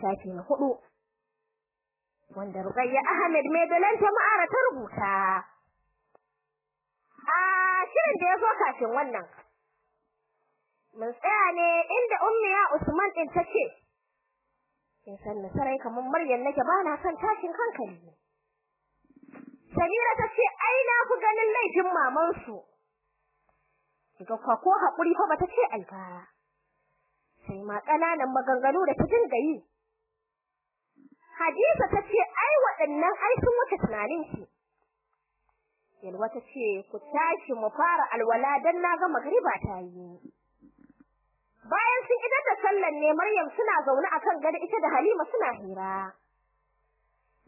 littafi na huɗu wanda Ruqayya Ahmed mai dalanta ma'ara ta rubuta. A shirin da ya zo kafin wannan mun tsaya ne inda ummiya Usman din tace kin san nasarai kamar Maryam nake ba na son tashin hankali. Samira tace ai na fi ganin laifin maman su kiga kwa ko haƙuri fa bata ce ba. Sai ma ƙananan maganganu da ta dinga yi. Hadiza tace ai waɗannan ai sun wuce tunanin ki Yalwa tace ku tashi mu fara alwala dan na ga magriba ta yi Bayan sun idar da sallan ne Maryam suna zaune akan gado ita da Halima suna hira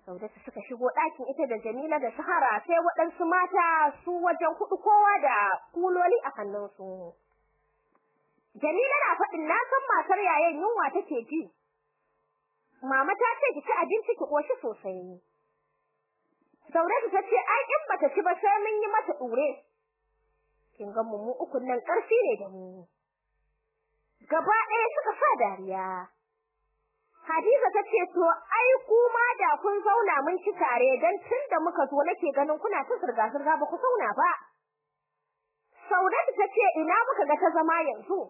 Saudatu suka shigo ɗakin ita da Jamila da Sahara sai waɗansu mata su wajen kuɗu kowa da kuloli a hannunsu. Jamila na faɗin na san matar yayan yunwa take ji. Mama ta ce ki ci abinci ki koshi sosai. Saudatu ta ce ai in bata ci ba sai mun yi mata ɗure. Kin ga mu mu ukun nan ƙarfi ne da mu. Gaba ɗaya suka sa dariya. Hadiza ta ce to ai kuma da kun zauna mun ci tare dan tunda muka zo nake ganin kuna ta zurga zurga ba ku zauna ba. Saudatu ta ce ina muka ga ta zama yanzu.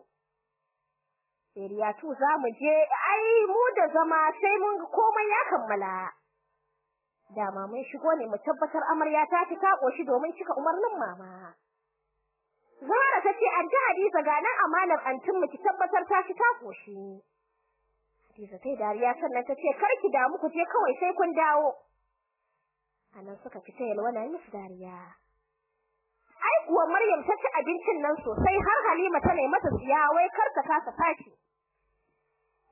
Siriyatu za mu je ai mu da zama sai mun ga komai ya kammala. Dama mun shigo ne mu tabbatar amarya ta ci ta koshi domin cika umarnin mama. Zara ta ce an Hadiza ga nan amanar antin mu ki tabbatar ta ci ta koshi. Hadiza tai dariya sannan ta ce kar ki damu ku je kawai sai kun dawo. Anan suka fita yalwana musu dariya. Ai kuwa Maryam ta ci abincin nan sosai har Halima ta nemi mata siya wai kar ta kasa tashi.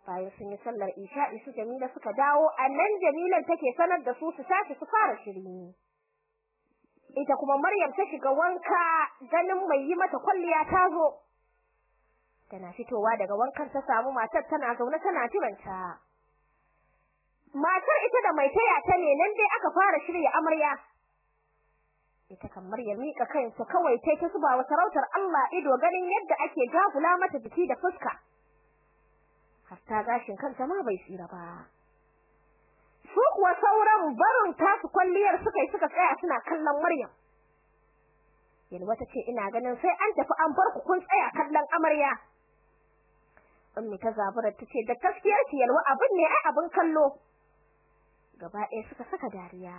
Bayan sun yi sallar Isha'i su Jamila suka dawo a nan Jamilan take sanar da su su tashi su fara shiri. Ita kuma Maryam ta shiga wanka ganin mai yi mata kwalliya ta zo. tana fitowa daga wankan ta samu matar tana zaune tana jiranta matar ita da mai taya ta ne nan dai aka fara shirya amarya ita kan Maryam mika kansa kawai tai ta zuba wa sarautar Allah ido ganin yadda ake jagula mata jiki da fuska hatta gashin kanta ma bai tsira ba. Su kuwa sauran barin tasu kwalliyar suka yi suka tsaya suna kallon Maryam. Yalwa ta ce ina ganin sai an tafi an bar ku kun tsaya kallon amarya. Ummi ta zabura tace da gaskiyar ki yalwa abin ne ai abin kallo. Gaba ɗaya suka saka dariya.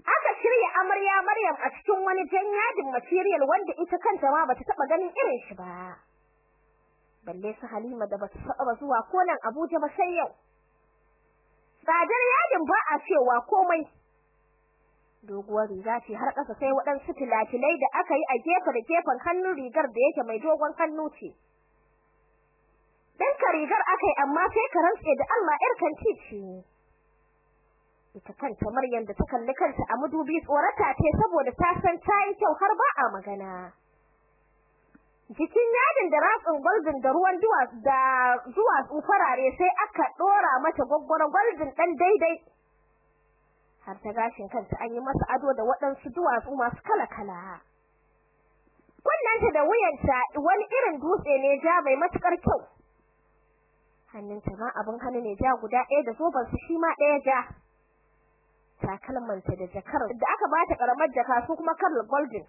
Aka shirya amarya Maryam a cikin wani jan yadin material wanda ita kanta ma bata taba ganin irin shi ba. Balle su Halima da bata saba zuwa ko nan Abuja ba sai yau. Tsadar yadin ba a cewa komai. Doguwar riga ce har ƙasa sai waɗansu tilatilai da aka yi a gefe da gefen hannun rigar da yake mai dogon hannu ce. Ɗinka rigar akai amma sai ka rantse da Allah ƴar kanti ce. Ita kanta Maryam da ta kalli kanta a madubi tsorata ce saboda ta san ta yi kyau har ba a magana. Jikin yadin da ratsin gwaldin da ruwan duwa da zuwa farare sai aka dora mata gwaggwaro gwaldin dan daidai. Har ta gashin kanta an yi masa ado da waɗansu duwatsu masu kala-kala. Kunnanta da wuyanta wani irin dutse ne ja mai matuƙar kyau. Hannunta ma abin hannu ne ja guda ɗaya da zoban su shi ma ɗaya ja. Takalmanta da jakar da aka bata karamar jaka su kuma kar golden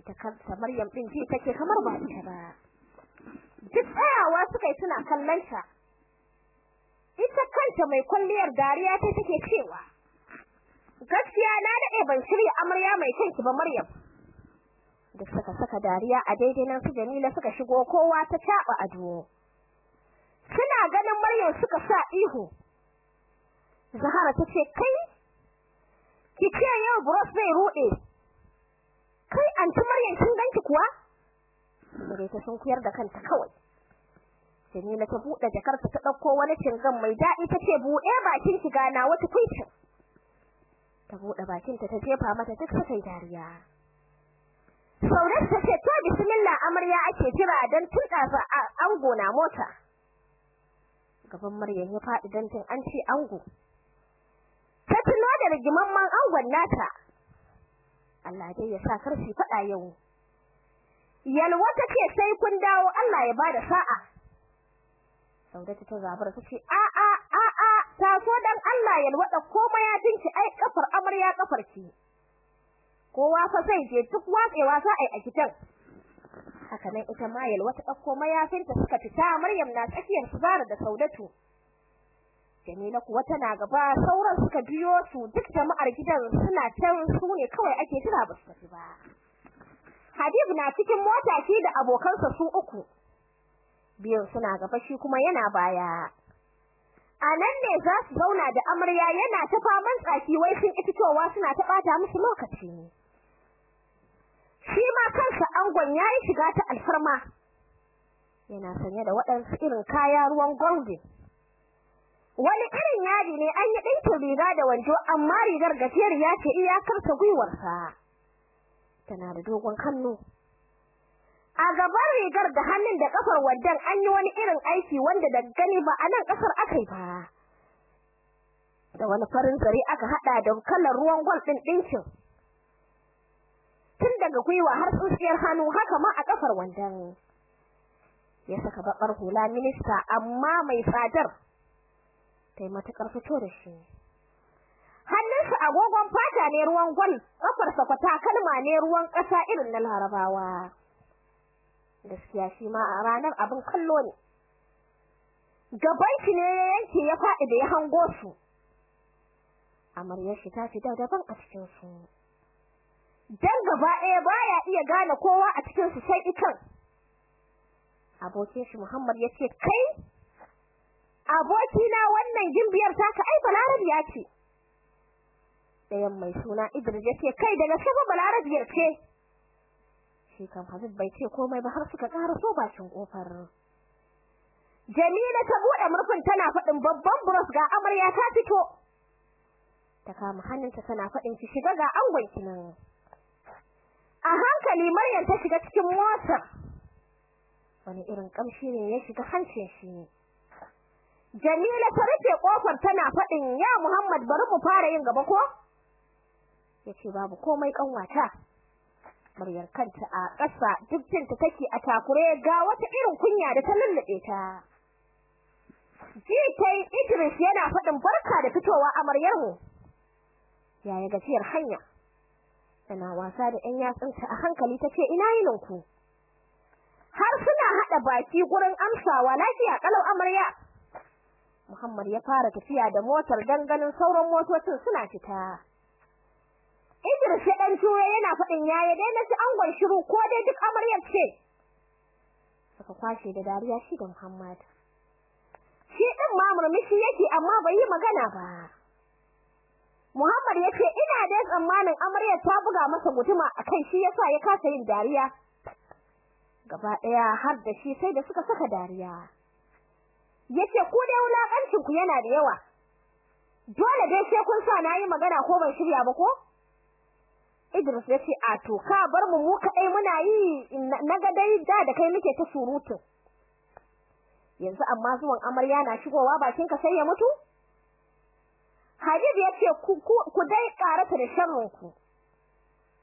ita kanta Maryam din ji take kamar ba ita ba. Duk tsayawa suka yi suna kallon ta ita kanta mai kwalliyar dariya ta take cewa gaskiya na daɗe ban shirya amarya mai kanki ba Maryam. Duk suka saka dariya a daidai nan su Jamila suka shigo kowa ta taba ado. Suna ganin Maryam suka sa ihu. Zahara ta ce kai ki ce yau bros zai rude kai anti Maryam kin ganki kuwa? Bare ta sun kuyar da kanta kawai. Jamila ta buɗe jakarta ta ɗauko wani cingan mai daɗi tace buɗe bakin ki gana wata kuicin ta buɗe bakin ta ta jefa mata duk sai dariya. Saudat ta ce to bismillah amarya ake jira dan tuda za ango na mota. Gaban Maryam ya faɗi dan tun an ce ango. Ta tuno da rigimamman angon nata. Allah dai ya sa ƙarfi fada yau. Yalwa ce sai kun dawo Allah ya ba da sa'a. Saudatu ta zabar ta ce a a a a taso dan Allah yalwa da komai ya tinki ai kafar amarya kafar ki. Kowa fa sai je duk watsewa za a yi a gidan. Haka nan ita ma yalwa ta ɗauko mayafinta suka fita Maryam na tsakiyar su Zara da Saudatu. Jamila kuwa tana gaba sauran suka biyo su duk jama'ar gidan suna can su ne kawai ake jira ba su ba. Habib na cikin mota shi da abokansa su uku. Biyan suna gaba shi kuma yana baya. A nan ne za su zauna da amarya yana ta faman tsaki wai sun cewa suna ta bata musu lokaci shi ma kansa angon yayi shiga ta alfarma. Yana sanye da waɗansu irin kaya ruwan golden. Wani irin yadi ne an yi ɗinkin riga da wanjo amma rigar gajeriya ce iyakarta gwiwarsa. Tana da dogon hannu. A gaban rigar da hannun da kafar waddan an yi wani irin aiki wanda da gani ba a nan ƙasar akai ba. Da wani farin zare aka hada da kalar ruwan gwal din dinkin tun daga gwiwa har tsintsiyar hannu haka ma a kafar wandan ya saka babbar hula minista amma mai tsadar tai matakar fito da shi. Hannunsa agogon fata ne ruwan gwal kafarsa kwata kalma ne ruwan ƙasa irin na larabawa. Gaskiya shi ma a ranar abin kallo ne. Gaban shi ne ya yanke ya faɗi da ya hango su. Amaryar shi ta fita daban a cikin su dan gaba ɗaya baya iya gane kowa a cikin su sai ikan. Abokin shi Muhammad ya ce kai abokina wannan gimbiyar taka ai balarabiya ce. Ɗayan mai suna Idris ya ce kai daga sama balarabiyar ce? Shi kan Habib bai ce komai ba har suka ƙara so bakin ƙofar Jamila ta buɗe murfin tana faɗin babban bros ga amarya ta fito. Ta kama hannunta tana faɗin ki shiga ga angon ki nan. A hankali Maryam ta shiga cikin motar. Wani irin kamshi ne ya shiga hancin shi Jamila ta rufe ƙofar tana faɗin ya Muhammad bari mu fara yin gaba ko? Yace babu komai kanwata muryar kanta a ƙasa duk jinta take a takure ga wata irin kunya da ta lullube ta. Ji kai Idris yana faɗin barka da fitowa amaryar mu. Yaya gajiyar hanya. Tana wasa da ƴan yatsunta a hankali tace ina yinin ku? Har suna hada baki gurin amsawa lafiya kalau amarya. Muhammad ya fara tafiya da motar dan ganin sauran motocin suna fita. Idris ya dan tura yana faɗin yaya dai na ci angon shiru ko dai duk amaryar ce? Suka kwashe da dariya shi da Muhammad. Shi din ma murmushi yake amma bai yi magana ba. Muhammad ya ce ina da tsammanin amaryar ta buga masa guduma akai shi yasa ya kasa yin dariya. Gaba ɗaya har da shi sai da suka saka dariya. Ya ce ku dai wulakancin ku yana da yawa. Dole dai sai kun sa na yi magana ko ban shirya ba ko? Idris ya ce a to ka bar mu mu kadai muna yi. Naga dai da da kai muke ta surutu. Yanzu amma zuwan amarya na shigowa bakin ka sai ya mutu? Habib ya ce ku ku dai karata da sharrin ku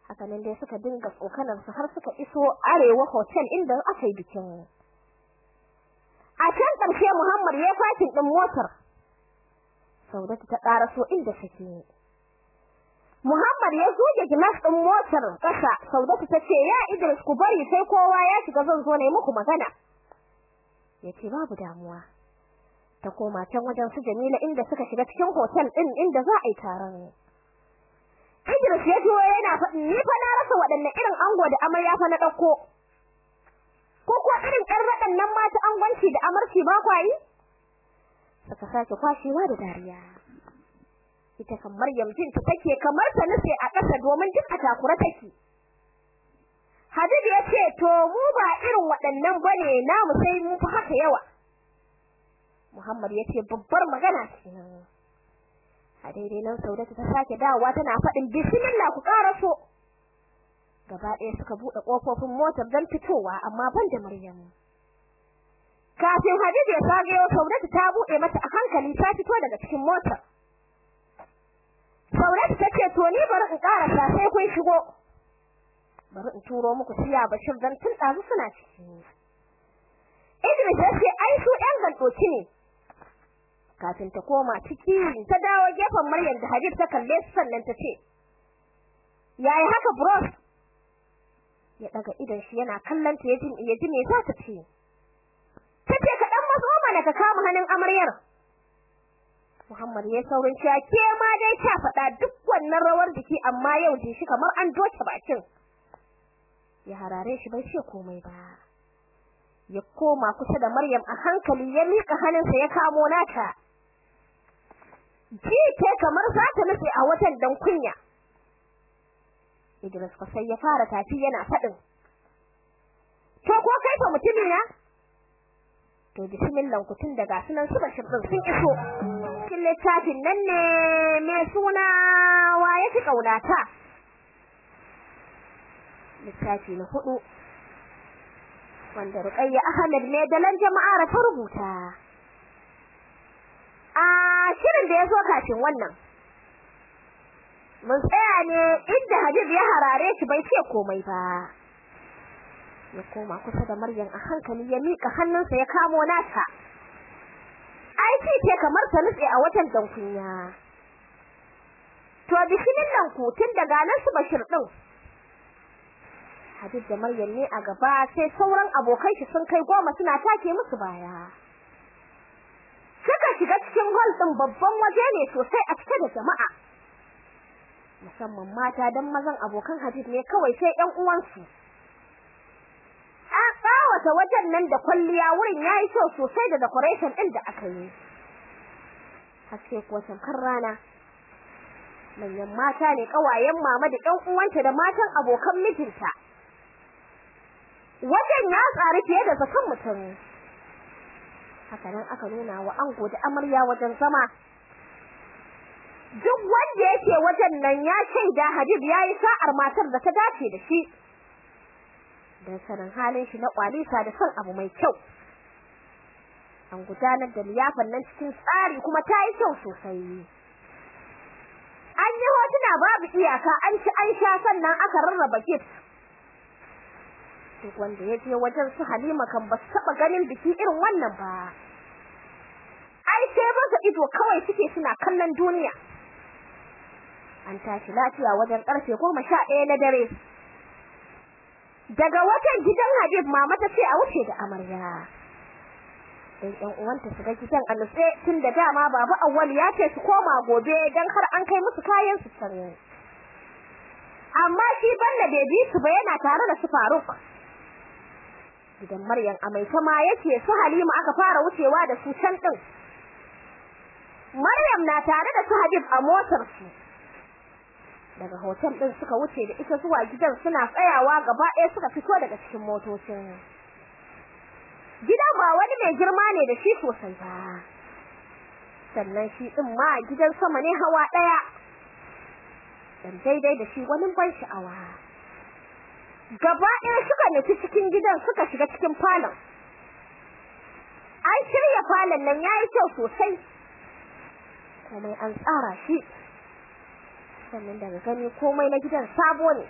haka nan dai suka dinga tsokanar su har suka iso arewa hotel inda aka yi bikin. A can ƙarshe Muhammad ya fakin din motar. Saudatu ta ƙaraso inda suke Muhammad ya zuge gilas din motar kasa Saudatu tace ya Idris ku bari sai kowa ya shiga zan zo ne muku magana. Yace babu damuwa. Ta koma can wajen su Jamila inda suka shiga cikin hotel din inda za a yi taron. Idris ya jiyo yana faɗin ni fa na rasa waɗanne irin ango da amarya fa na ɗauko. Ko ko irin ɗan waɗannan mata angwanci da amarci ba kwayi suka sake kwashewa da dariya. Ita kan Maryam jin ta take kamar ta nufe a ƙasa domin duk a takura take. Habib ya ce to mu ba irin waɗannan ba ne namu sai mu fa haka yawa. Muhammad ya ce babbar magana kenan a daidai nan Saudatu ta sake dawowa tana faɗin bismillah ku so. Gaba ɗaya suka buɗe ƙofofin motar don fitowa amma ban da Maryam kafin Habib ya sagayo Saudatu ta buɗe mata a hankali ta fito daga cikin motar. Sauratu tace to ni bari in karasa sai kun shigo. bari in turo muku siya Bashir dan tun dazu suna ciki Idris ya ce ai su ɗan gantoci ne. Kafin ta koma ciki ta dawo gefen Maryam da Habib ta kalle su sannan ta ce yayi haka bros? Ya daga idan shi yana kallon ta yaji yaji me za ta ce. Tace ka dan mazo mana ka kama hannun amaryar. Muhammad ya saurin cewa ke ma dai ta faɗa duk wannan rawar jiki amma yau ji shi kamar an doke bakin. Ya harare shi bai ce komai ba. Ya koma kusa da Maryam a hankali ya mika hannunsa ya kamo nata. Ji ke kamar za ta nufi a watan dan kunya. Idris sai ya fara tafi yana faɗin. To ko kai fa mutumi na to bismillah ku tun daga sunan su bashir din sun iso. Cikin littafin nan ne mai suna wa yake kaunata littafi na huɗu wanda Ruqayya Ahmed ne da lan jama'a ta rubuta. A shirin da ya zo kafin wannan mun tsaya ne inda Habib ya harare shi bai ce komai ba. Ya koma kusa da Maryam a hankali ya mika hannunsa ya kamo nata ai ce ce kamar ta nutse a watan dankunya to bishinin nan ku tun daga nan su Bashir din Habib da Maryam ne a gaba sai sauran abokai shi sun kai goma suna take musu baya. Suka shiga cikin hall din babban waje ne sosai a cike da jama'a. Musamman mata dan mazan abokan Habib ne kawai sai ƴan uwansu. A ƙawata wajen nan da kwalliya wurin yayi kyau sosai da decoration din da aka yi. Haske kuwa tamkar rana. Manyan mata ne kawayen mama da ƴan uwanta da matan abokan mijinta. Wajen ya tsari fiye da zakan mutum. Haka nan aka nuna wa ango da amarya wajen zama. Duk wanda yake wajen nan ya shaida Habib yayi sa'ar matar da ta dace da shi. Dan sanin halin shi na kwalisa da son abu mai kyau. An gudanar da liyafan nan cikin tsari kuma ta yi kyau sosai. An yi hotuna babu iyaka an ci an sha sannan aka rarraba gift duk wanda ya je wajen su Halima kan ba su taba ganin biki irin wannan ba. Ai sai masa ido kawai suke suna kallon duniya. An tashi lafiya wajen ƙarfe 11 na dare. Daga wajen gidan Habib mama ta ce a wuce da amarya. Dan ɗan uwanta su ga gidan a nutse tun da dama baba Awwal ya ce su koma gobe dan har an kai musu kayan su tare amma shi balla bai su ba yana tare da su Faruk. Gidan Maryam a mai yake su Halima aka fara wucewa da su can din Maryam na tare da su Habib a motar su daga hotel din suka wuce da ita zuwa gidan suna tsayawa gaba ɗaya suka fito daga cikin motocin gidan ba wani mai girma ne da shi sosai ba. Sannan shi din ma gidan sama ne hawa ɗaya. Dan daidai da shi wani ban sha'awa. Gaba ɗaya suka nufi cikin gidan suka shiga cikin falon. An shirya falon nan yayi kyau sosai. Komai an tsara shi. Sannan daga gani komai na gidan sabo ne.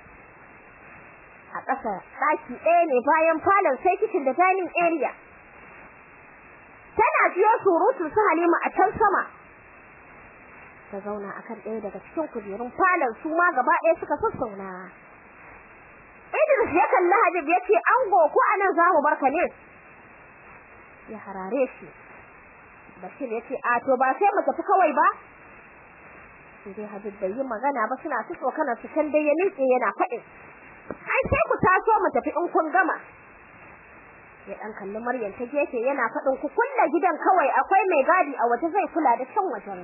A ƙasa ɗaki ɗaya ne bayan falon sai kitchen da dining area. Tana jiyo surutu su Halima a can sama. Ta zauna akan ɗaya daga cikin kujerun falon su ma gaba ɗaya suka sassauna. Idris ya kalli Habib ya ce ango ko a nan za mu barka ne? Ya harare shi. Bashir ya ce a to ba sai mu tafi kawai ba? Sai dai Habib bai yi magana ba suna su tsokana su can dai ya miƙe yana faɗin. Ai sai ku taso mu tafi in kun gama. Ya dan kalli Maryam ta gefe yana faɗin ku kulla gidan kawai akwai mai gadi a waje zai kula da can wajen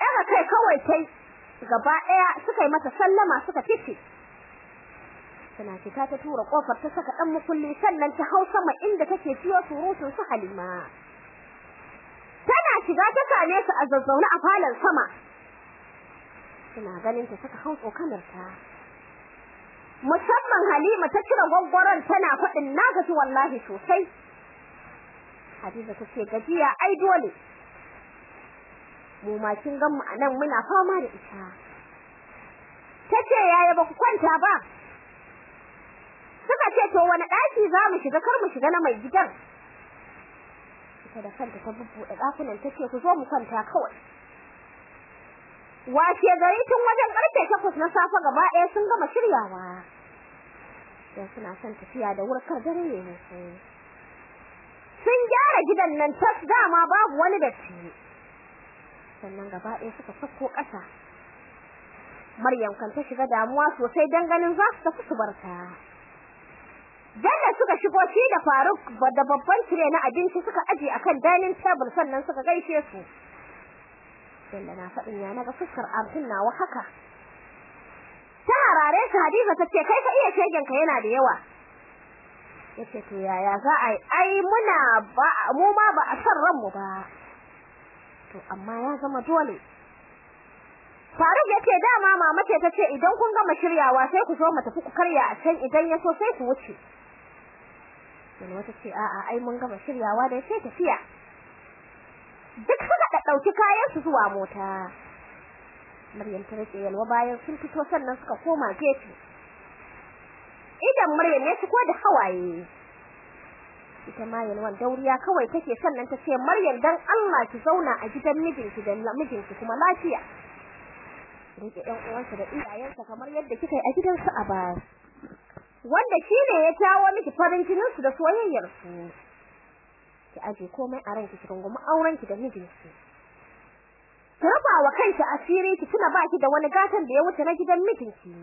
ɗaga kai kawai kai gaba ɗaya suka yi mata sallama suka fice. Tana fita ta tura ƙofar ta saka dan mukulli sannan ta hau sama inda take ciyo surutun su Halima. Shiga ta same su a zazzauna a falon sama. Tana ganin ta saka hau tsokanar ta. Musamman Halima ta cire gwaggwaron tana faɗin na gaji wallahi sosai. Hadiza ta ce gajiya ai dole. Mu ma kin gan mu a nan muna fama da ita. Tace yaya ba ku kwanta ba? Suka ce to wani daki za mu shiga? Kar mu shiga na mai gidan. Ita da kanta ta bubbuɗe dakunan tace ku zo mu kwanta kawai. Wace gari tun wajen ƙarfe 8 na safe gaba ɗaya sun gama shiryawa. Dan suna son tafiya da wurkar dare ne sun gyara gidan nan tas dama babu wani datti. Sannan gaba ɗaya suka sako ƙasa. Maryam kan ta shiga damuwa sosai dan ganin za su tafi su barta Jalla suka shigo shi da Faruk da babban tire na abinci suka aje akan dining table sannan suka gaishe su. Jalla na faɗin ya na ga fuskar Abdul nawa haka. Ta harare Hadiza tace kai ka iya shegen ka yana da yawa. Yace to yaya za a yi? Ai muna ba mu ma ba a san ranmu ba. To amma ya zama dole. Faruk ya ce dama mama ce tace idan kun gama shiryawa sai ku zo mu tafi ku karya a can. Idan ya so sai ku wuce. Sai wata ce a'a ai mun gama shiryawa da sai tafiya. Duk suka da ɗauki kayan su zuwa mota. Maryam ta riƙe yalwa bayan sun fito sannan suka koma gefe. Idan Maryam ya ciko da hawaye. Ita ma yalwan dauriya kawai take sannan ta ce Maryam dan Allah ki zauna a gidan mijinki da mijinki kuma lafiya. Rike ɗan uwansa da iyayensa kamar yadda kika yi a gidansu a baya. Wanda shine ya tawo miki farin jinin su da soyayyar su. Ki aje komai a ranki ki rungumi auren ki da mijinki. Ki raba wa kanki asiri ki tuna baki da wani gatan da ya wuce na gidan mijinki.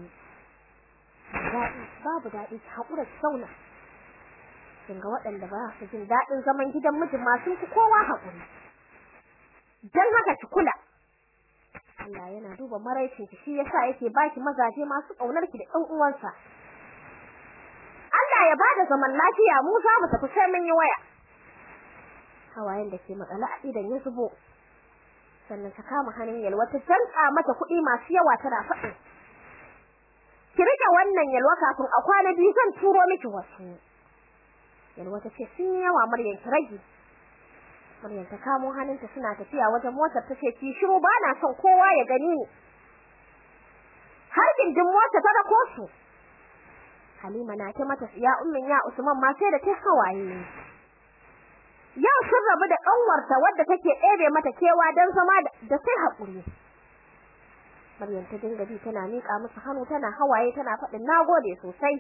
Babu daɗi ki haƙura ki kin ga waɗanda ba su jin daɗin zaman gidan mijin ma sun fi kowa haƙuri. Dan haka ki kula. Allah yana duba maraicin ki shi yasa yake baki mazaje masu ƙaunar ki da ɗan uwansa. Allah ya ba da zaman lafiya mu za mu tafi sai mun yi waya. Hawayen da ke makala a idan ya zubo. Sannan ta kama hannun yalwa ta tantsa mata kuɗi masu yawa tana faɗi. Ki riƙe wannan yalwa kafin a kwana biyu zan turo miki wasu. Yalwa ta ce sun yawa Maryam ki rage. Maryam ta kamo hannunta suna tafiya wajen motar tace ki shiru bana son kowa ya gani ni. Har gindin mota ta rako su. Halima na ta mata ya ummin ya Usman ma sai da ta hawaye yau sun rabu da kanwarta wadda take ɗebe mata kewa dan zama da sai haƙuri Maryam ta dinga bi tana mika musu hannu tana hawaye tana faɗin nagode sosai.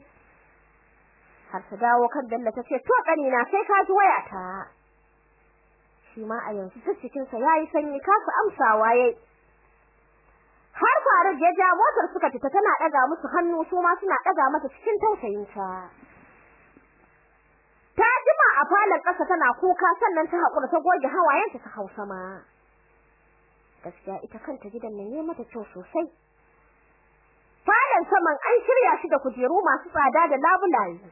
Har ta dawo kan Dalla tace to kani na sai ka ji wayata. Shi ma a yanzu cikin sa yayi sanyi kasu amsawa yayi Faruk ya ja motar suka fita tana daga musu hannu su ma suna daga mata cikin tausayin ta. Ta jima a falon ƙasa tana kuka sannan ta hakura ta goge hawayenta ta Hausa ma gaskiya ita kanta gidan nan ne mata kyau sosai. Falon saman an shirya shi da kujeru masu tsada da labulaye.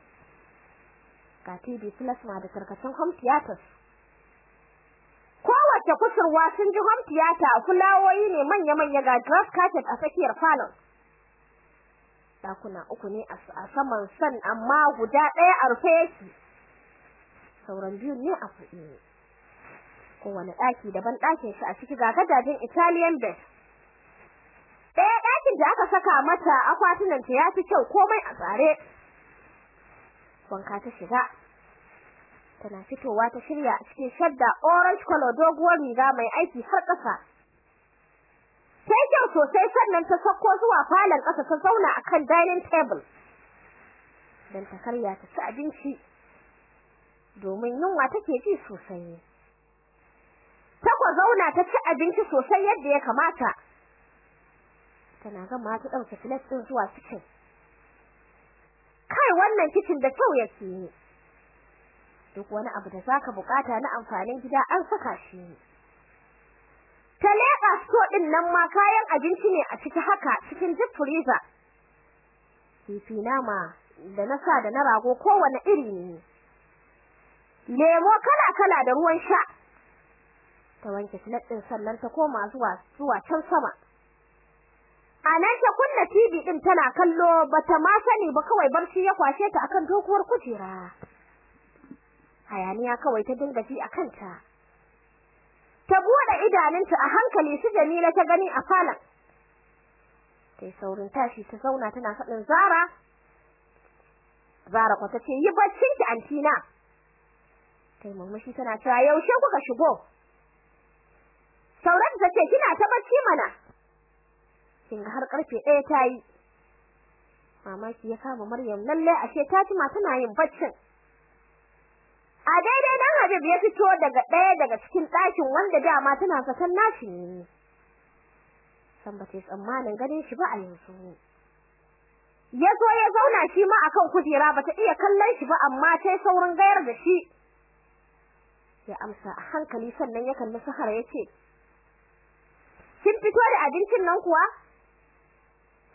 Ga TV plasma da tarkacen home theaters. Kowace kusurwa sun ji home theater fulawoyi ne manya-manya ga grass carpet a tsakiyar falon dakuna uku ne a saman san amma guda ɗaya a rufe yake. Sauran biyu ne a buɗe kowane ɗaki daban ɗakin shi a ciki ga gadajen Italian bed. Ɗaya ɗakin da aka saka mata akwatunan ta yafi kyau komai a tsare. Wanka ta shiga. Tana fitowa ta shirya a cikin shadda orange color doguwar riga mai aiki har ƙasa. Sai kyau sosai sannan ta sako zuwa falon ƙasa ta zauna akan dining table. Dan ta karya ta ci abinci domin yunwa take ji sosai. Ta ko zauna ta ci abinci sosai yadda ya kamata. Tana gama ta ɗauke plate din zuwa kitchen. Kai wannan kitchen da kyau yake duk wani abu da zaka buƙata na amfanin gida an saka shi ta leƙa nan ma kayan abinci ne a ciki haka cikin deep freezer. Kifi nama da na sa da na rago kowane iri ne. Lemo kala kala da ruwan sha. Ta wanke plate din sannan ta koma zuwa zuwa can sama. A nan ta kunna TV din tana kallo bata ma sani ba kawai barci ya kwashe ta akan dokuwar kujera. Hayaniya kawai ta dinga ji akan ta ta buɗe idanunta a hankali su Jamila ta gani a falon. Sai saurin tashi ta zauna tana faɗin Zara Zara ko tace yi baccin ki antina. Kai murmushi tana cewa yaushe kuka shigo? Saurat tace kina ta bacci mana. Kin har ƙarfe 1 tayi mamaki ya kama Maryam lalle ashe ta ma tana yin baccin. A daidai dan Habib ya fito daga ɗaya daga cikin ɗakin wanda dama tana zaton nashi ne. San ba ta tsammanin ganin shi ba a yanzu. Ya zo ya zauna shi ma akan kujera bata iya kallon shi ba amma sai saurin gayar da shi. Ya amsa a hankali sannan ya kalli Sahara ya ce kin fito da abincin nan kuwa?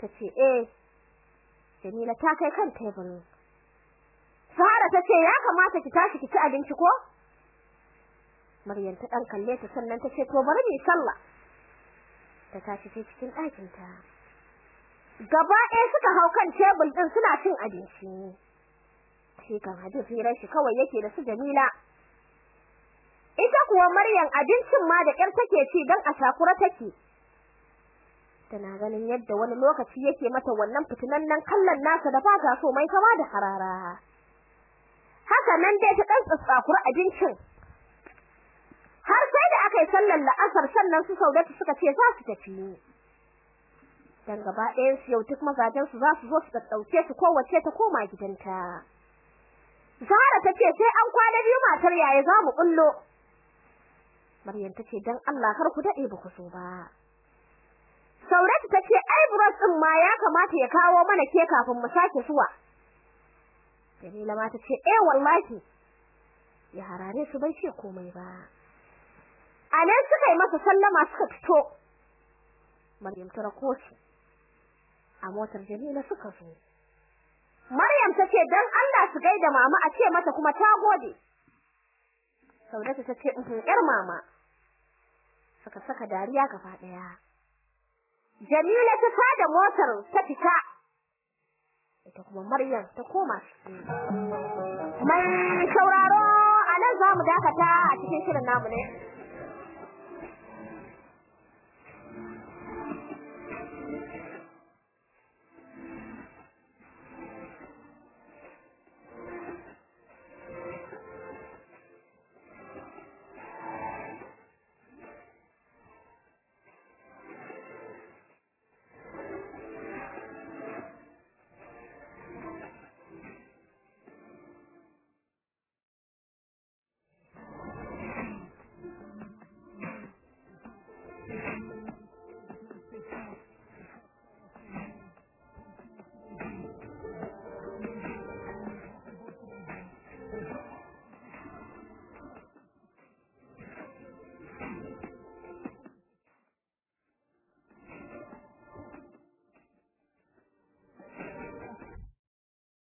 Tace eh Jamila ta kai kan tebur. Sahara tace ya kamata ki tashi ki ci abinci ko? Maryam ta dan kalle ta sannan tace to bari mu sallah. Ta tashi cikin ɗakin ta gaba ɗaya suka hau kan tebul ɗin suna cin abinci. Shi kan hadisi hirar shi kawai yake da su Jamila. Ita kuwa Maryam abincin ma da ƙyar take ci dan a shakura take. Tana ganin yadda wani lokaci yake mata wannan fitinannen kallon nasa da bata so mai kama da harara. Haka nan dai ta dan tsakura abincin. Har sai da aka yi sallar la'asar sannan su Saudatu suka ce za su tafi. Dan gaba ɗayan su yau duk mazajen su za su zo su ɗauke su kowace ta koma gidanta. Zahra tace sai an kwana biyu matar yaya za mu kullo Maryam tace dan Allah kar ku daɗe ba ku so ba. Sauratu tace ai bros din ma ya kamata ya kawo mana ke kafin mu sake zuwa. Jamila ma tace eh wallahi. Ya harare su bai ce komai ba. Anan suka yi masa sallama suka fito. Maryam ta rako a motar Jamila suka zo. Maryam tace dan Allah su gaida mama a ce mata kuma ta gode. Saudatu tace in yar mama. Suka saka dariya gaba ɗaya Jamila ta tada motar ta fita. Ita kuma Maryam ta koma mai sauraro a nan za mu dakata a cikin shirin namu ne